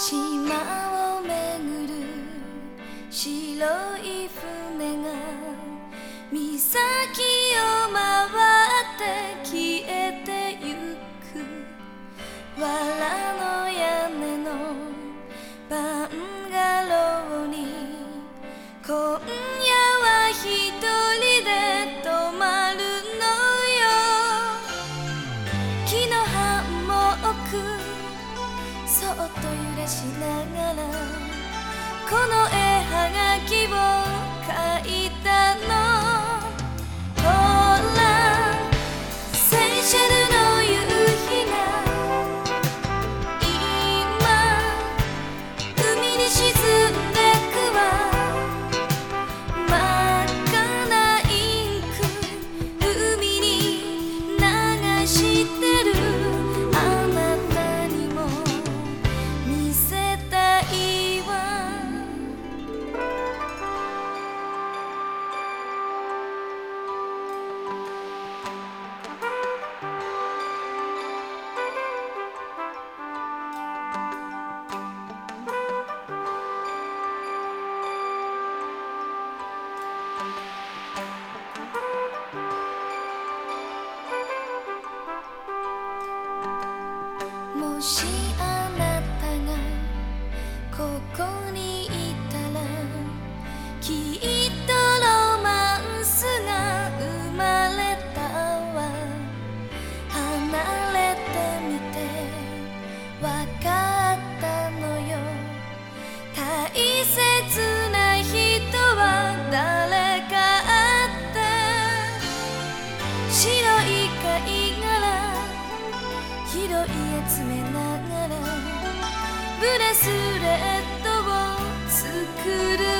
島を巡る白い船が岬を回って消えてゆく。藁の屋根の晩っと揺らしながらこの絵はがきを書いたの。西安ブレスレットを作る